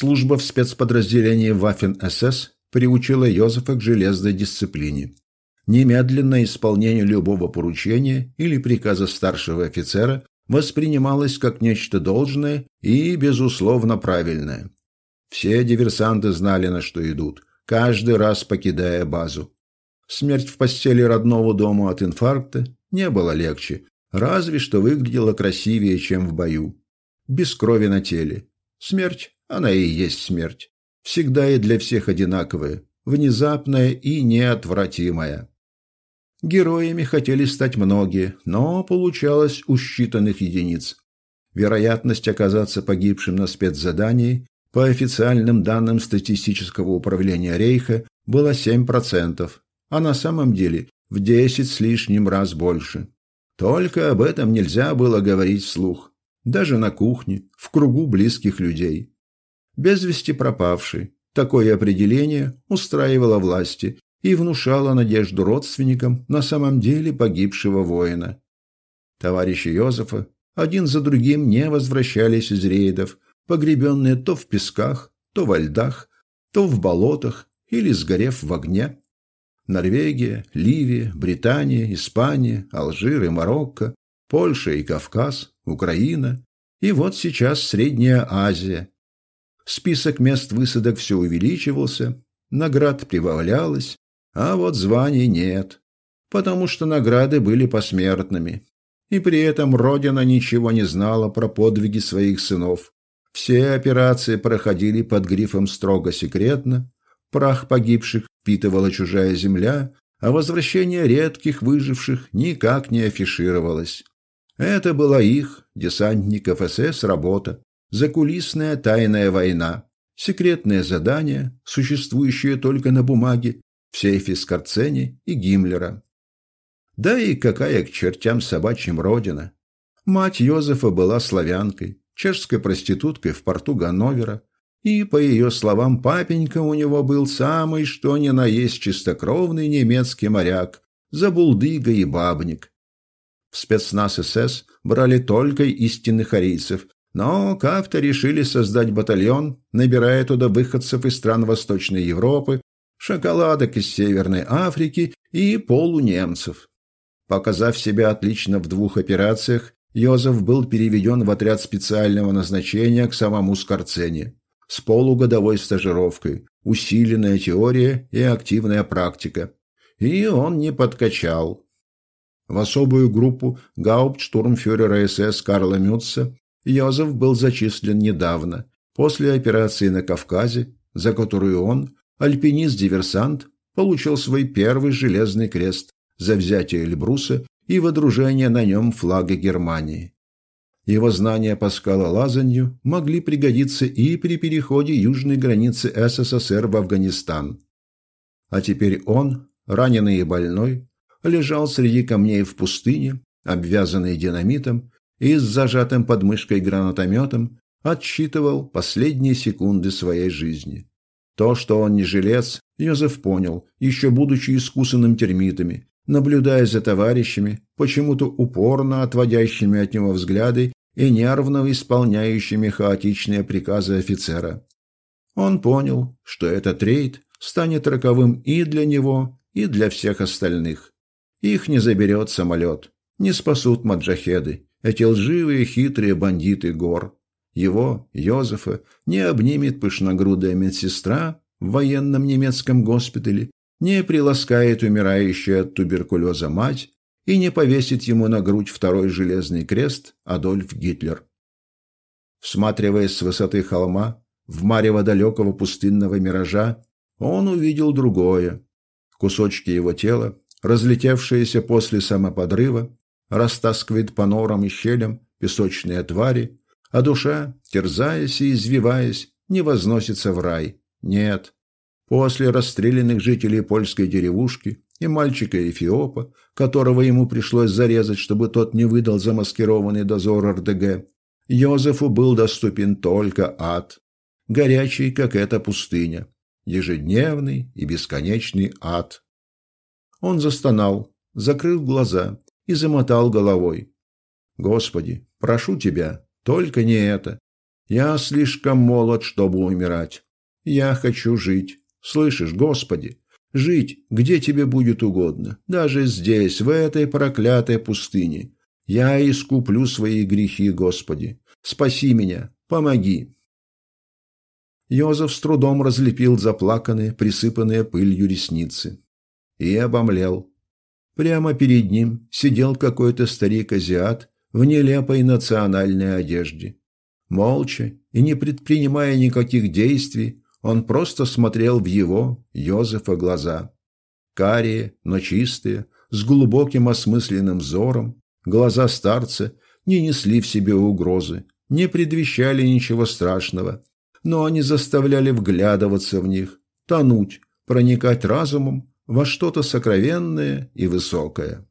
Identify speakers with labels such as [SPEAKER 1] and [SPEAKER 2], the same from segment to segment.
[SPEAKER 1] Служба в спецподразделении Waffen-СС приучила Йозефа к железной дисциплине. Немедленное исполнение любого поручения или приказа старшего офицера воспринималось как нечто должное и, безусловно, правильное. Все диверсанты знали, на что идут, каждый раз покидая базу. Смерть в постели родного дома от инфаркта не было легче, разве что выглядела красивее, чем в бою. Без крови на теле. Смерть, она и есть смерть. Всегда и для всех одинаковая, внезапная и неотвратимая. Героями хотели стать многие, но получалось у считанных единиц. Вероятность оказаться погибшим на спецзадании по официальным данным статистического управления Рейха была 7%, а на самом деле в 10 с лишним раз больше. Только об этом нельзя было говорить вслух, даже на кухне, в кругу близких людей. Без вести пропавший, такое определение устраивало власти и внушало надежду родственникам на самом деле погибшего воина. Товарищи Йозефа один за другим не возвращались из рейдов, погребенные то в песках, то во льдах, то в болотах или сгорев в огне. Норвегия, Ливия, Британия, Испания, Алжир и Марокко, Польша и Кавказ, Украина и вот сейчас Средняя Азия. Список мест высадок все увеличивался, наград прибавлялось, а вот званий нет, потому что награды были посмертными. И при этом Родина ничего не знала про подвиги своих сынов. Все операции проходили под грифом строго секретно, прах погибших впитывала чужая земля, а возвращение редких выживших никак не афишировалось. Это была их, десантников СС, работа, закулисная тайная война, секретное задание, существующее только на бумаге, в сейфе Скорцени и Гиммлера. Да и какая к чертям собачьим родина. Мать Йозефа была славянкой, чешской проституткой в порту Ганновера, и, по ее словам, папенька у него был самый что ни на есть чистокровный немецкий моряк, забулдыга и бабник. В спецназ СС брали только истинных арийцев, но как-то решили создать батальон, набирая туда выходцев из стран Восточной Европы, шоколадок из Северной Африки и полунемцев. Показав себя отлично в двух операциях, Йозеф был переведен в отряд специального назначения к самому Скорцене с полугодовой стажировкой, усиленная теория и активная практика. И он не подкачал. В особую группу гауптштурмфюрера СС Карла Мютца Йозеф был зачислен недавно, после операции на Кавказе, за которую он, альпинист-диверсант получил свой первый железный крест за взятие Эльбруса и водружение на нем флага Германии. Его знания по скалолазанию могли пригодиться и при переходе южной границы СССР в Афганистан. А теперь он, раненый и больной, лежал среди камней в пустыне, обвязанный динамитом и с зажатым под мышкой гранатометом, отсчитывал последние секунды своей жизни. То, что он не жилец, Йозеф понял, еще будучи искусанным термитами, наблюдая за товарищами, почему-то упорно отводящими от него взгляды и нервно исполняющими хаотичные приказы офицера. Он понял, что этот рейд станет роковым и для него, и для всех остальных. Их не заберет самолет, не спасут маджахеды, эти лживые хитрые бандиты гор. Его, Йозефа, не обнимет пышногрудая медсестра в военном немецком госпитале, не приласкает умирающая от туберкулеза мать и не повесит ему на грудь второй железный крест Адольф Гитлер. Всматриваясь с высоты холма, в марево далекого пустынного миража, он увидел другое. Кусочки его тела, разлетевшиеся после самоподрыва, растаскивает по норам и щелям песочные твари, а душа, терзаясь и извиваясь, не возносится в рай. Нет. После расстрелянных жителей польской деревушки и мальчика Эфиопа, которого ему пришлось зарезать, чтобы тот не выдал замаскированный дозор РДГ, Йозефу был доступен только ад, горячий, как эта пустыня, ежедневный и бесконечный ад. Он застонал, закрыл глаза и замотал головой. «Господи, прошу тебя, только не это. Я слишком молод, чтобы умирать. Я хочу жить. Слышишь, Господи? Жить, где тебе будет угодно. Даже здесь, в этой проклятой пустыне. Я искуплю свои грехи, Господи. Спаси меня, помоги. Йозеф с трудом разлепил заплаканные, присыпанные пылью ресницы. И обомлел. Прямо перед ним сидел какой-то старик-азиат в нелепой национальной одежде. Молча и не предпринимая никаких действий, он просто смотрел в его, Йозефа, глаза. Карие, но чистые, с глубоким осмысленным взором, глаза старца не несли в себе угрозы, не предвещали ничего страшного, но они заставляли вглядываться в них, тонуть, проникать разумом во что-то сокровенное и высокое.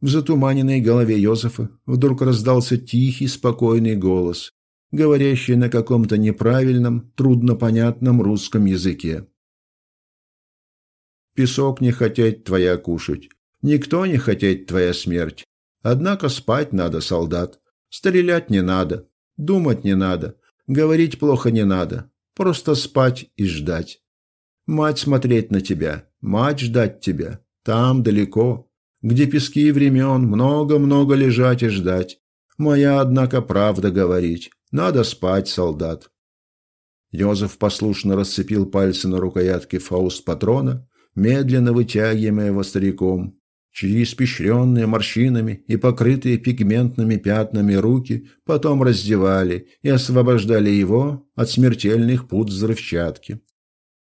[SPEAKER 1] В затуманенной голове Йозефа вдруг раздался тихий, спокойный голос, говорящий на каком-то неправильном, труднопонятном русском языке. «Песок не хотеть твоя кушать, никто не хотеть твоя смерть. Однако спать надо, солдат, стрелять не надо, думать не надо, говорить плохо не надо, просто спать и ждать. Мать смотреть на тебя, мать ждать тебя, там далеко, где пески времен много-много лежать и ждать. Моя, однако, правда говорить. Надо спать, солдат. Йозеф послушно расцепил пальцы на рукоятке фауст патрона, медленно вытягивая его стариком. Чьи испещренные морщинами и покрытые пигментными пятнами руки потом раздевали и освобождали его от смертельных пут взрывчатки.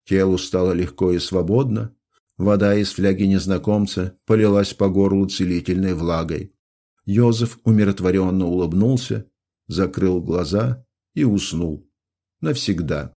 [SPEAKER 1] Телу стало легко и свободно, Вода из фляги незнакомца полилась по горлу целительной влагой. Йозеф умиротворенно улыбнулся, закрыл глаза и уснул. Навсегда.